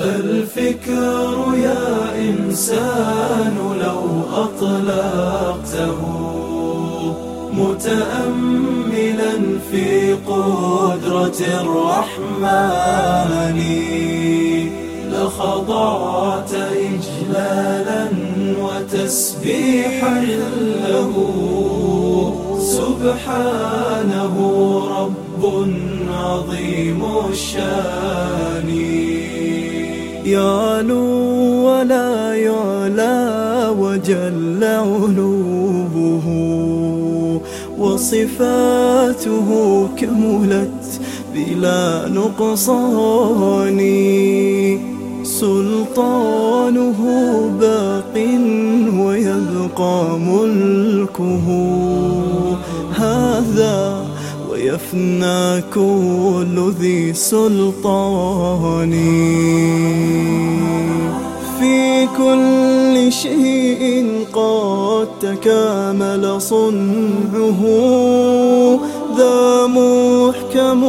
الفكر يا إنسان لو أطلقته متأملا في قدرة الرحمن لخضعت إجلالا وتسبيحا له سبحانه رب عظيم الشان. يعلو ولا يعلى وجل علوه وصفاته كملت بلا نقصان. سلطانه باق ويبقى ملكه. هذا ويفنى كل ذي سلطان. كل شيء قد تكامل صنعه. ذا محكم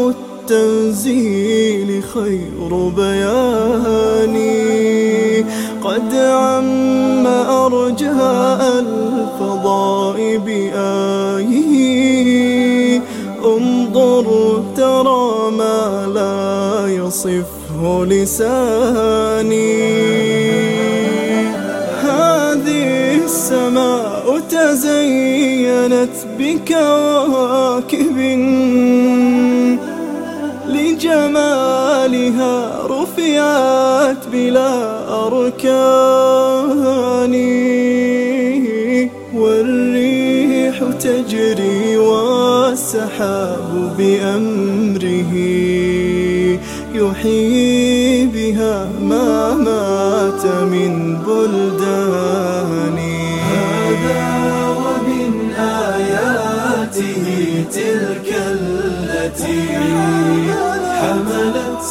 التنزيل خير بياني قد عم أرجاء الفضاء بآيه. انظر ترى ما لا يصفه لساني. تزينت بكواكب لجمالها رفعت بلا أركان. والريح تجري والسحاب بأمره يحيي بها ما مات من بلدان. حملت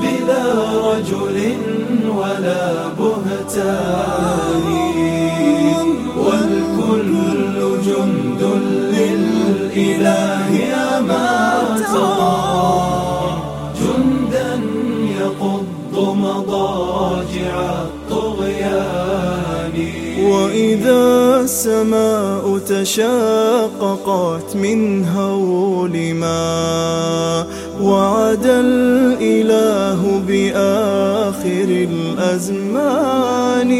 بلا رجل ولا بهتان. والكل جند للإله ما ترى. جندا يقض مضاجع الطغيان. وإذا السماء تشاققت من هول ما وعد الإله بآخر الأزمان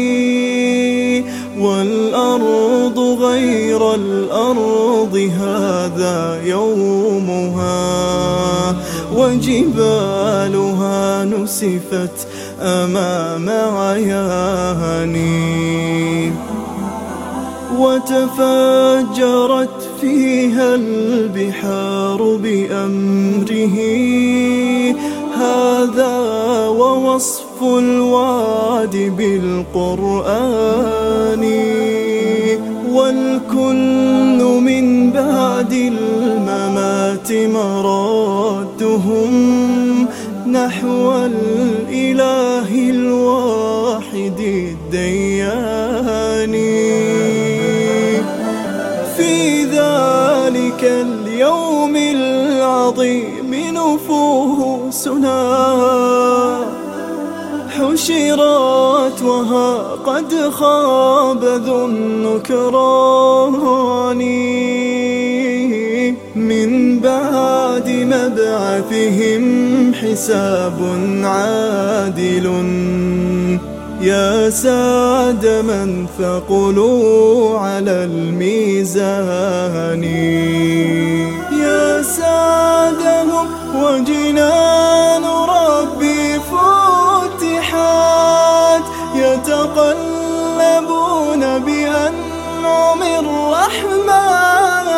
والأرض غير الأرض هذا يومها وجبالها نسفت أمام عياني وتفجرت فيها البحار بأمره. هذا ووصف الوعد بالقرآن. والكل من بعد الممات مرادهم. نحو الإله الواحد الديان. ذلك اليوم العظيم نفوسنا حشرت وها قد خاب ذو النكران. من بعد مبعثهم حساب عادل. يا سعد من ثقلوا على الميزان. يا سعدهم وجنان ربي فتحات يتقلبون بأنعم الرحمن.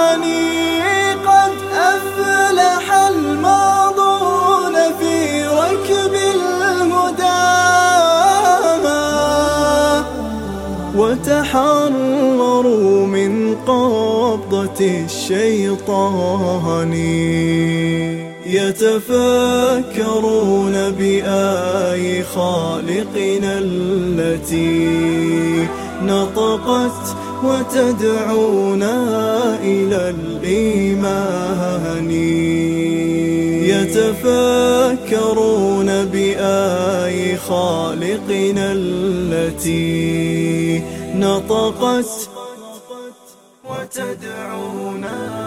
قبضة الشيطان يتفكرون بآي خالقنا التي نطقت وتدعونا إلى الإيمان. يتفكرون بآي خالقنا التي نطقت وتدعونا.